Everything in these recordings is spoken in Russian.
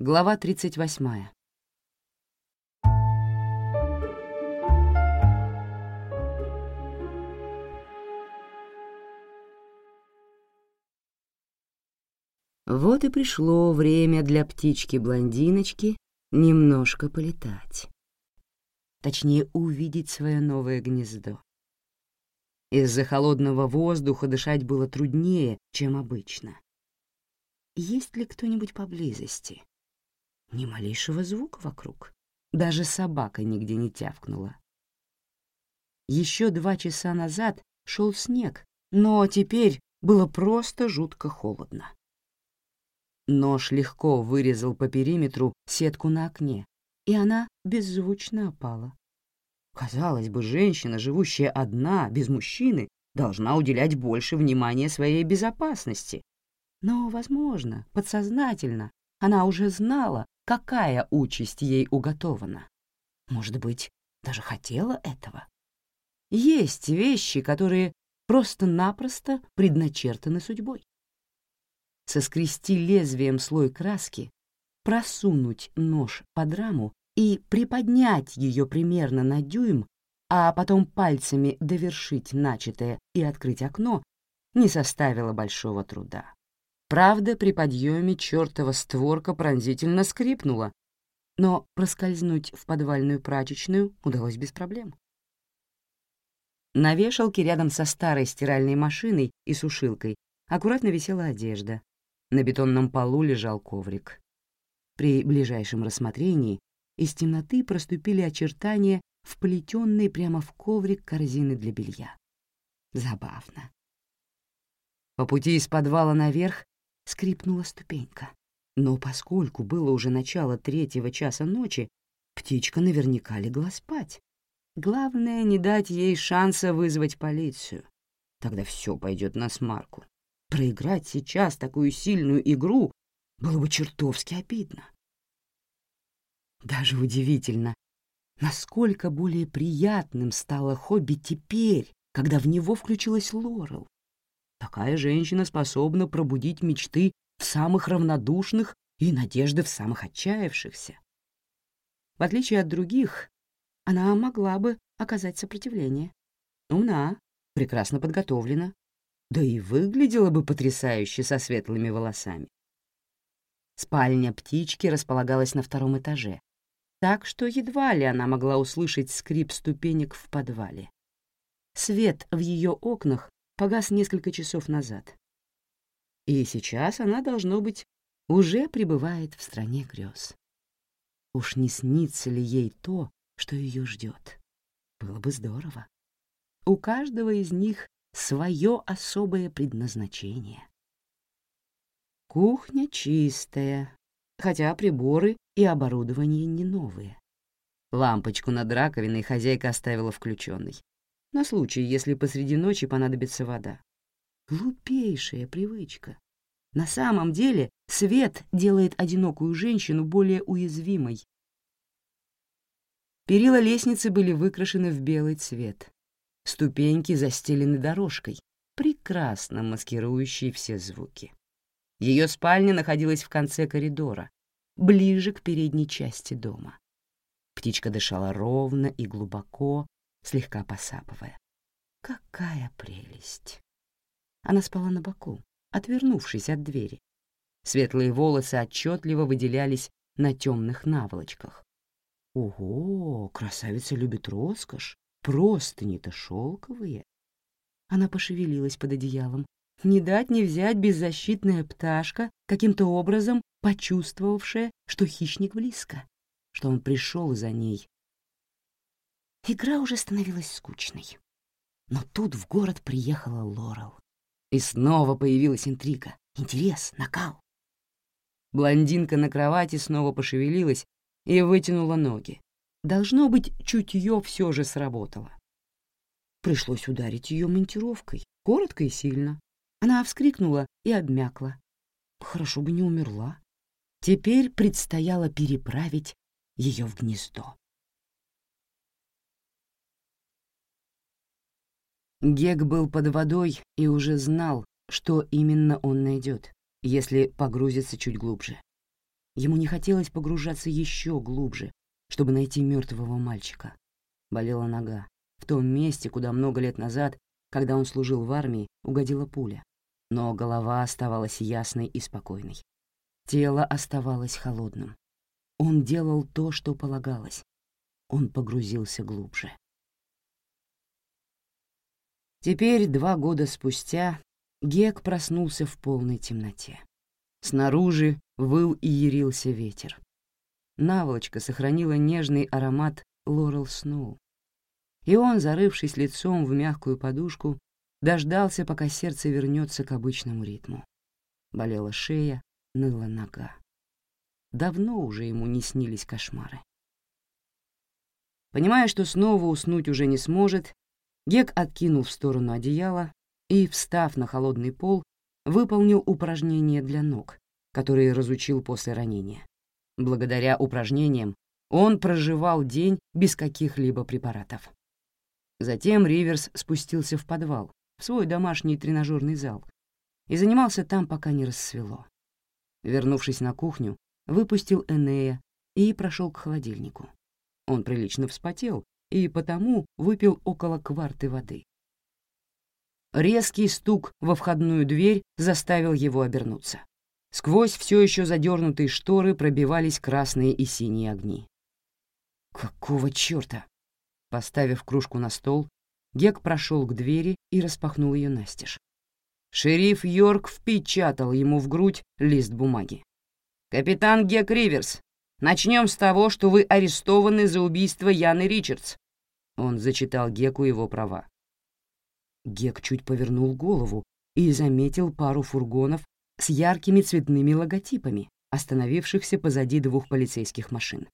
Глава 38. Вот и пришло время для птички-блондиночки немножко полетать. Точнее, увидеть свое новое гнездо. Из-за холодного воздуха дышать было труднее, чем обычно. Есть ли кто-нибудь поблизости? Ни малейшего звука вокруг. Даже собака нигде не тявкнула. Еще два часа назад шел снег, но теперь было просто жутко холодно. Нож легко вырезал по периметру сетку на окне, и она беззвучно опала. Казалось бы, женщина, живущая одна, без мужчины, должна уделять больше внимания своей безопасности. Но, возможно, подсознательно она уже знала, какая участь ей уготована. Может быть, даже хотела этого. Есть вещи, которые просто-напросто предначертаны судьбой. Соскрести лезвием слой краски, просунуть нож под раму и приподнять ее примерно на дюйм, а потом пальцами довершить начатое и открыть окно, не составило большого труда. Правда, при подъеме чертова створка пронзительно скрипнула, но проскользнуть в подвальную прачечную удалось без проблем. На вешалке рядом со старой стиральной машиной и сушилкой аккуратно висела одежда. На бетонном полу лежал коврик. При ближайшем рассмотрении из темноты проступили очертания вплетенной прямо в коврик корзины для белья. Забавно. По пути из подвала наверх скрипнула ступенька. Но поскольку было уже начало третьего часа ночи, птичка наверняка легла спать. Главное — не дать ей шанса вызвать полицию. Тогда все пойдет на смарку. Проиграть сейчас такую сильную игру было бы чертовски обидно. Даже удивительно, насколько более приятным стало хобби теперь, когда в него включилась Лорел. Такая женщина способна пробудить мечты в самых равнодушных и надежды в самых отчаявшихся. В отличие от других, она могла бы оказать сопротивление. Умна, прекрасно подготовлена, да и выглядела бы потрясающе со светлыми волосами. Спальня птички располагалась на втором этаже, так что едва ли она могла услышать скрип ступенек в подвале. Свет в ее окнах погас несколько часов назад. И сейчас она, должно быть, уже пребывает в стране грез. Уж не снится ли ей то, что ее ждет? Было бы здорово. У каждого из них свое особое предназначение. Кухня чистая, хотя приборы и оборудование не новые. Лампочку над раковиной хозяйка оставила включенной на случай, если посреди ночи понадобится вода. Глупейшая привычка. На самом деле свет делает одинокую женщину более уязвимой. Перила лестницы были выкрашены в белый цвет. Ступеньки застелены дорожкой, прекрасно маскирующей все звуки. Ее спальня находилась в конце коридора, ближе к передней части дома. Птичка дышала ровно и глубоко, слегка посапывая. Какая прелесть! Она спала на боку, отвернувшись от двери. Светлые волосы отчетливо выделялись на темных наволочках. Ого, красавица любит роскошь, просто не то шелковые. Она пошевелилась под одеялом. Не дать не взять беззащитная пташка, каким-то образом почувствовавшая, что хищник близко, что он пришел за ней, Игра уже становилась скучной. Но тут в город приехала Лорел. И снова появилась интрига, интерес, накал. Блондинка на кровати снова пошевелилась и вытянула ноги. Должно быть, чутье все же сработало. Пришлось ударить ее монтировкой, коротко и сильно. Она вскрикнула и обмякла. Хорошо бы не умерла. Теперь предстояло переправить ее в гнездо. Гек был под водой и уже знал, что именно он найдет, если погрузится чуть глубже. Ему не хотелось погружаться еще глубже, чтобы найти мертвого мальчика. Болела нога. В том месте, куда много лет назад, когда он служил в армии, угодила пуля. Но голова оставалась ясной и спокойной. Тело оставалось холодным. Он делал то, что полагалось. Он погрузился глубже. Теперь, два года спустя, Гек проснулся в полной темноте. Снаружи выл и ярился ветер. Наволочка сохранила нежный аромат Лорел Сноу. И он, зарывшись лицом в мягкую подушку, дождался, пока сердце вернется к обычному ритму. Болела шея, ныла нога. Давно уже ему не снились кошмары. Понимая, что снова уснуть уже не сможет, Гек откинул в сторону одеяла и, встав на холодный пол, выполнил упражнения для ног, которые разучил после ранения. Благодаря упражнениям он проживал день без каких-либо препаратов. Затем Риверс спустился в подвал, в свой домашний тренажерный зал, и занимался там, пока не рассвело. Вернувшись на кухню, выпустил Энея и прошел к холодильнику. Он прилично вспотел и потому выпил около кварты воды. Резкий стук во входную дверь заставил его обернуться. Сквозь все еще задернутые шторы пробивались красные и синие огни. «Какого черта?» Поставив кружку на стол, Гек прошел к двери и распахнул ее настежь. Шериф Йорк впечатал ему в грудь лист бумаги. «Капитан Гек Риверс, начнем с того, что вы арестованы за убийство Яны Ричардс». Он зачитал Геку его права. Гек чуть повернул голову и заметил пару фургонов с яркими цветными логотипами, остановившихся позади двух полицейских машин.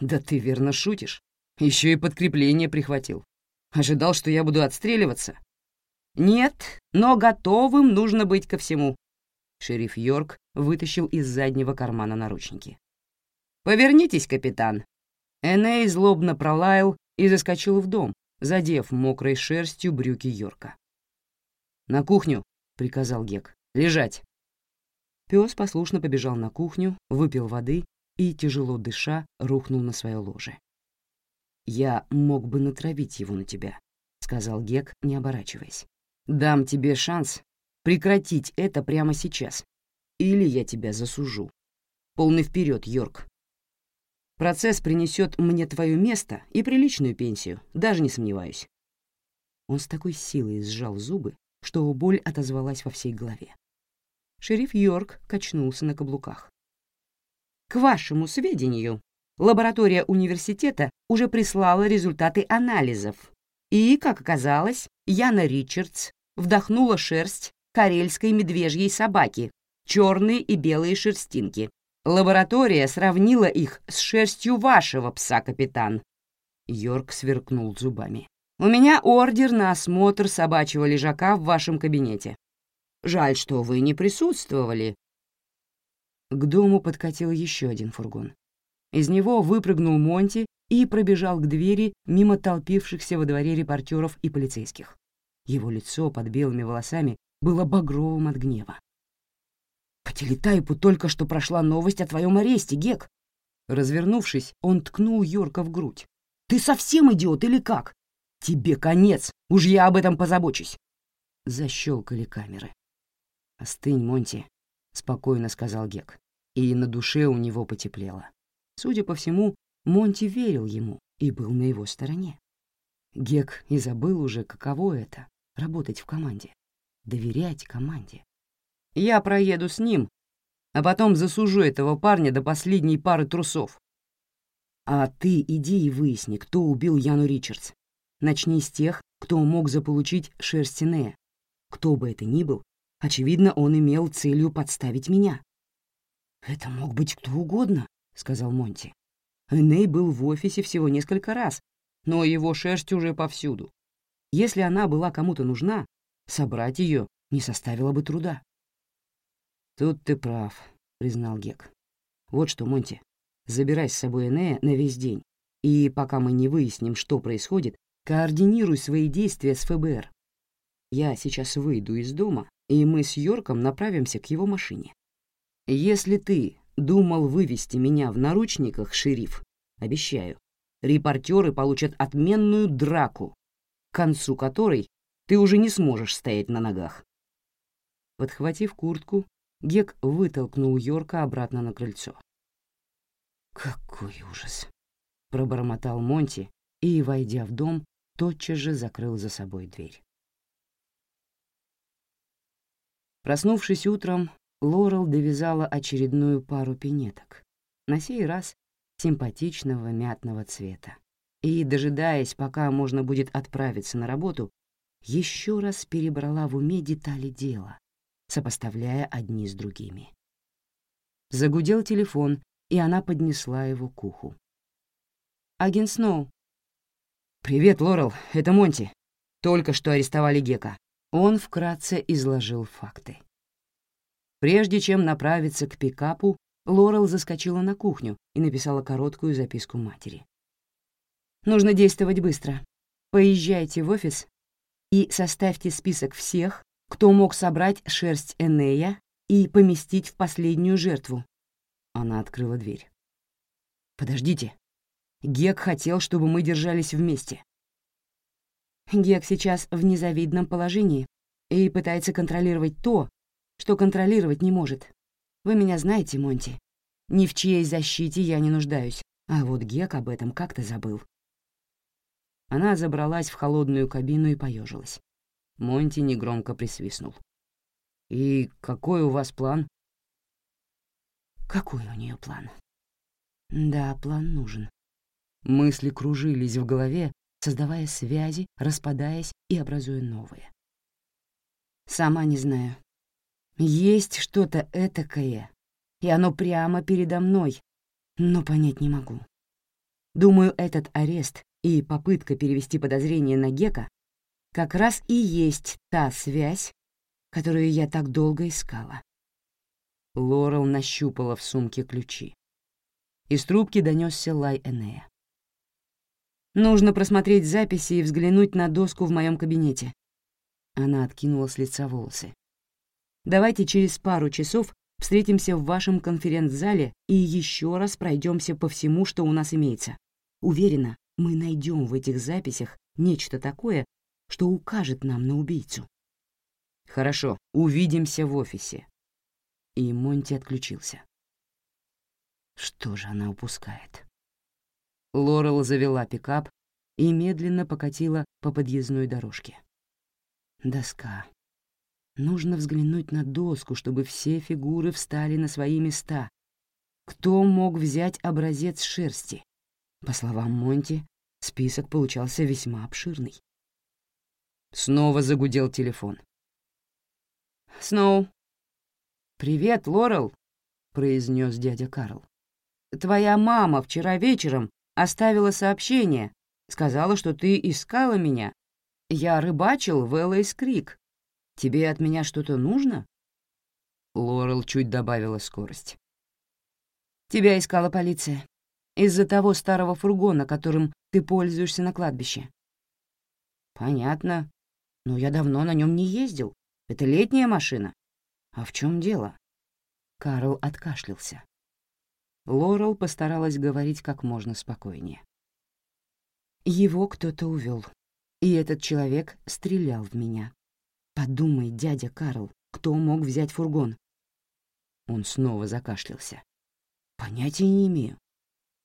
«Да ты верно шутишь. Еще и подкрепление прихватил. Ожидал, что я буду отстреливаться?» «Нет, но готовым нужно быть ко всему». Шериф Йорк вытащил из заднего кармана наручники. «Повернитесь, капитан». Эней злобно пролаял и заскочил в дом, задев мокрой шерстью брюки Йорка. «На кухню», — приказал Гек. «Лежать». Пес послушно побежал на кухню, выпил воды и, тяжело дыша, рухнул на свое ложе. «Я мог бы натравить его на тебя», — сказал Гек, не оборачиваясь. «Дам тебе шанс прекратить это прямо сейчас, или я тебя засужу. Полный вперед, Йорк. Процесс принесет мне твое место и приличную пенсию, даже не сомневаюсь». Он с такой силой сжал зубы, что боль отозвалась во всей голове. Шериф Йорк качнулся на каблуках. «К вашему сведению, лаборатория университета уже прислала результаты анализов, и, как оказалось, Яна Ричардс вдохнула шерсть карельской медвежьей собаки, черные и белые шерстинки, Лаборатория сравнила их с шерстью вашего пса, капитан. Йорк сверкнул зубами. У меня ордер на осмотр собачьего лежака в вашем кабинете. Жаль, что вы не присутствовали. К дому подкатил еще один фургон. Из него выпрыгнул Монти и пробежал к двери мимо толпившихся во дворе репортеров и полицейских. Его лицо под белыми волосами было багровым от гнева. По телетайпу только что прошла новость о твоем аресте, Гек. Развернувшись, он ткнул Йорка в грудь. Ты совсем идиот или как? Тебе конец, уж я об этом позабочусь. Защелкали камеры. Остынь, Монти, спокойно сказал Гек. И на душе у него потеплело. Судя по всему, Монти верил ему и был на его стороне. Гек и забыл уже, каково это — работать в команде, доверять команде. Я проеду с ним, а потом засужу этого парня до последней пары трусов. А ты иди и выясни, кто убил Яну Ричардс. Начни с тех, кто мог заполучить шерсть Нея. Кто бы это ни был, очевидно, он имел целью подставить меня. «Это мог быть кто угодно», — сказал Монти. Эней был в офисе всего несколько раз, но его шерсть уже повсюду. Если она была кому-то нужна, собрать ее не составило бы труда. «Тут ты прав», — признал Гек. «Вот что, Монти, забирай с собой Энея на весь день, и пока мы не выясним, что происходит, координируй свои действия с ФБР. Я сейчас выйду из дома, и мы с Йорком направимся к его машине. Если ты думал вывести меня в наручниках, шериф, обещаю, репортеры получат отменную драку, к концу которой ты уже не сможешь стоять на ногах. Подхватив куртку, Гек вытолкнул Йорка обратно на крыльцо. «Какой ужас!» — пробормотал Монти и, войдя в дом, тотчас же закрыл за собой дверь. Проснувшись утром, Лорел довязала очередную пару пинеток, на сей раз симпатичного мятного цвета. И, дожидаясь, пока можно будет отправиться на работу, еще раз перебрала в уме детали дела, сопоставляя одни с другими. Загудел телефон, и она поднесла его к уху. «Агент Сноу». «Привет, Лорел, это Монти. Только что арестовали Гека. Он вкратце изложил факты. Прежде чем направиться к пикапу, Лорел заскочила на кухню и написала короткую записку матери. «Нужно действовать быстро. Поезжайте в офис и составьте список всех, кто мог собрать шерсть Энея и поместить в последнюю жертву». Она открыла дверь. «Подождите. Гек хотел, чтобы мы держались вместе. Гек сейчас в незавидном положении и пытается контролировать то, что контролировать не может. Вы меня знаете, Монти. Ни в чьей защите я не нуждаюсь, а вот Гек об этом как-то забыл. Она забралась в холодную кабину и поежилась. Монти негромко присвистнул. «И какой у вас план?» «Какой у нее план?» «Да, план нужен». Мысли кружились в голове, создавая связи, распадаясь и образуя новые. Сама не знаю. Есть что-то этакое, и оно прямо передо мной, но понять не могу. Думаю, этот арест и попытка перевести подозрение на Гека как раз и есть та связь, которую я так долго искала. Лорел нащупала в сумке ключи. Из трубки донесся лай Энея. Нужно просмотреть записи и взглянуть на доску в моем кабинете. Она откинула с лица волосы. Давайте через пару часов встретимся в вашем конференц-зале и еще раз пройдемся по всему, что у нас имеется. Уверена, мы найдем в этих записях нечто такое, что укажет нам на убийцу. Хорошо, увидимся в офисе. И Монти отключился. Что же она упускает? Лорел завела пикап и медленно покатила по подъездной дорожке. Доска. Нужно взглянуть на доску, чтобы все фигуры встали на свои места. Кто мог взять образец шерсти? По словам Монти, список получался весьма обширный. Снова загудел телефон. «Сноу». «Привет, Лорел», — произнес дядя Карл. «Твоя мама вчера вечером оставила сообщение, сказала, что ты искала меня. Я рыбачил в Элэйс Крик. Тебе от меня что-то нужно?» Лорел чуть добавила скорость. «Тебя искала полиция. Из-за того старого фургона, которым ты пользуешься на кладбище». «Понятно. Но я давно на нем не ездил. Это летняя машина. А в чем дело?» Карл откашлялся. Лорел постаралась говорить как можно спокойнее. Его кто-то увел, и этот человек стрелял в меня. Подумай, дядя Карл, кто мог взять фургон? Он снова закашлялся. Понятия не имею.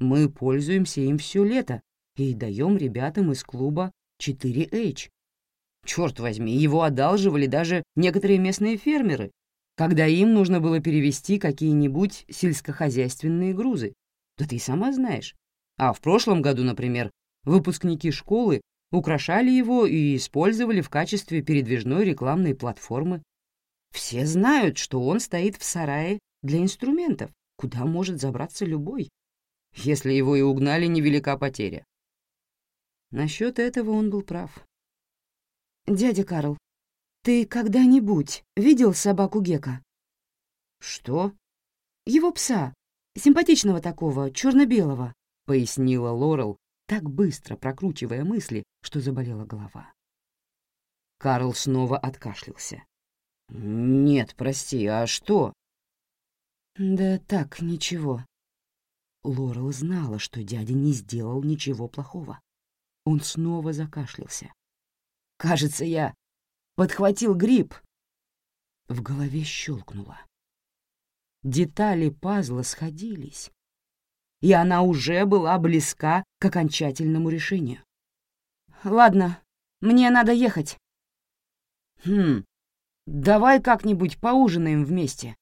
Мы пользуемся им все лето и даем ребятам из клуба 4H. Черт возьми, его одалживали даже некоторые местные фермеры, когда им нужно было перевести какие-нибудь сельскохозяйственные грузы. Да ты и сама знаешь. А в прошлом году, например, выпускники школы украшали его и использовали в качестве передвижной рекламной платформы. Все знают, что он стоит в сарае для инструментов, куда может забраться любой. Если его и угнали, невелика потеря. Насчет этого он был прав. «Дядя Карл, «Ты когда-нибудь видел собаку Гека?» «Что?» «Его пса, симпатичного такого, черно-белого», — пояснила Лорел, так быстро прокручивая мысли, что заболела голова. Карл снова откашлялся. «Нет, прости, а что?» «Да так, ничего». Лорел знала, что дядя не сделал ничего плохого. Он снова закашлялся. «Кажется, я подхватил грипп». В голове щелкнуло. Детали пазла сходились, и она уже была близка к окончательному решению. «Ладно, мне надо ехать». «Хм, давай как-нибудь поужинаем вместе.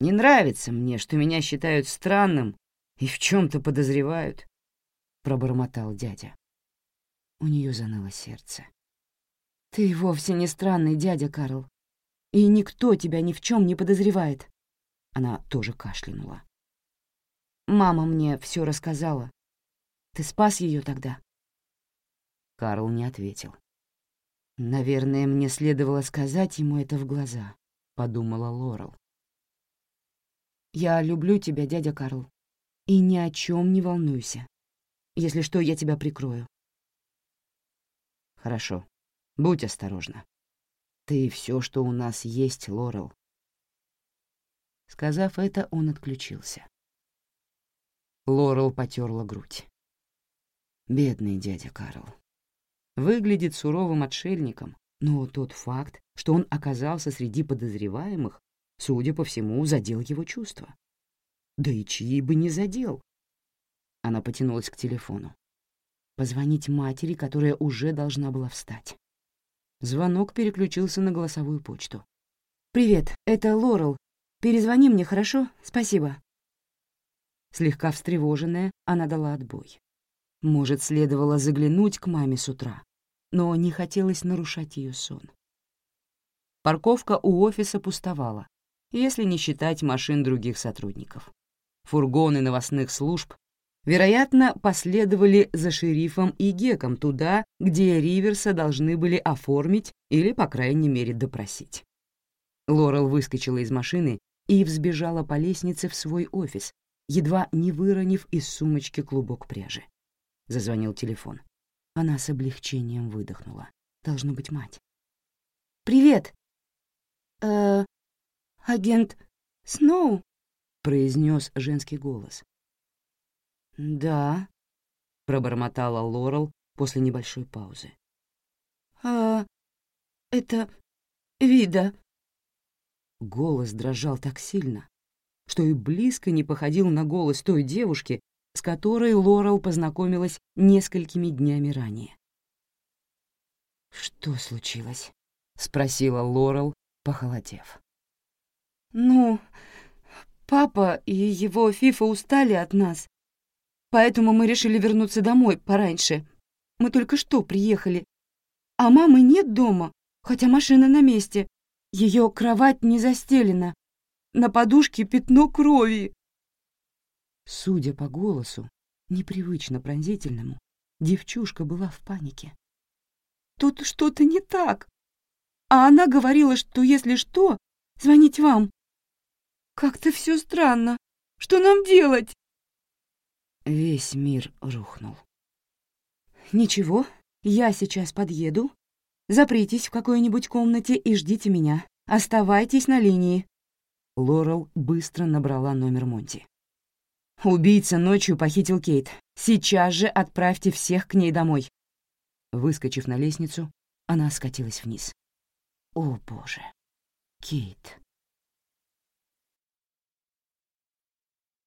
Не нравится мне, что меня считают странным и в чем-то подозревают», — пробормотал дядя. У нее заныло сердце. «Ты вовсе не странный дядя, Карл, и никто тебя ни в чем не подозревает». Она тоже кашлянула. «Мама мне все рассказала. Ты спас ее тогда?» Карл не ответил. «Наверное, мне следовало сказать ему это в глаза», — подумала Лорел. «Я люблю тебя, дядя Карл, и ни о чем не волнуйся. Если что, я тебя прикрою». «Хорошо. Будь осторожна. Ты все, что у нас есть, Лорел». Сказав это, он отключился. Лорел потерла грудь. Бедный дядя Карл. Выглядит суровым отшельником, но тот факт, что он оказался среди подозреваемых, судя по всему, задел его чувства. Да и чьи бы не задел. Она потянулась к телефону. Позвонить матери, которая уже должна была встать. Звонок переключился на голосовую почту. «Привет, это Лорел. Перезвони мне, хорошо? Спасибо». Слегка встревоженная, она дала отбой. Может, следовало заглянуть к маме с утра, но не хотелось нарушать ее сон. Парковка у офиса пустовала, если не считать машин других сотрудников. Фургоны новостных служб, вероятно, последовали за шерифом и Геком туда, где Риверса должны были оформить или, по крайней мере, допросить. Лорел выскочила из машины и взбежала по лестнице в свой офис, едва не выронив из сумочки клубок пряжи. Зазвонил телефон. Она с облегчением выдохнула. Должно быть мать. «Привет!» «Э, агент Сноу?» — произнес женский голос. «Да», — пробормотала Лорел после небольшой паузы. «А, это Вида». Голос дрожал так сильно, что и близко не походил на голос той девушки, с которой Лорел познакомилась несколькими днями ранее. «Что случилось?» — спросила Лорел, похолодев. «Ну, папа и его Фифа устали от нас, поэтому мы решили вернуться домой пораньше. Мы только что приехали, а мамы нет дома, хотя машина на месте. Ее кровать не застелена, на подушке пятно крови». Судя по голосу, непривычно пронзительному, девчушка была в панике. «Тут что-то не так. А она говорила, что если что, звонить вам. Как-то все странно. Что нам делать?» Весь мир рухнул. «Ничего, я сейчас подъеду. Запритесь в какой-нибудь комнате и ждите меня. Оставайтесь на линии». Лорел быстро набрала номер Монти. Убийца ночью похитил Кейт. Сейчас же отправьте всех к ней домой. Выскочив на лестницу, она скатилась вниз. О, боже. Кейт.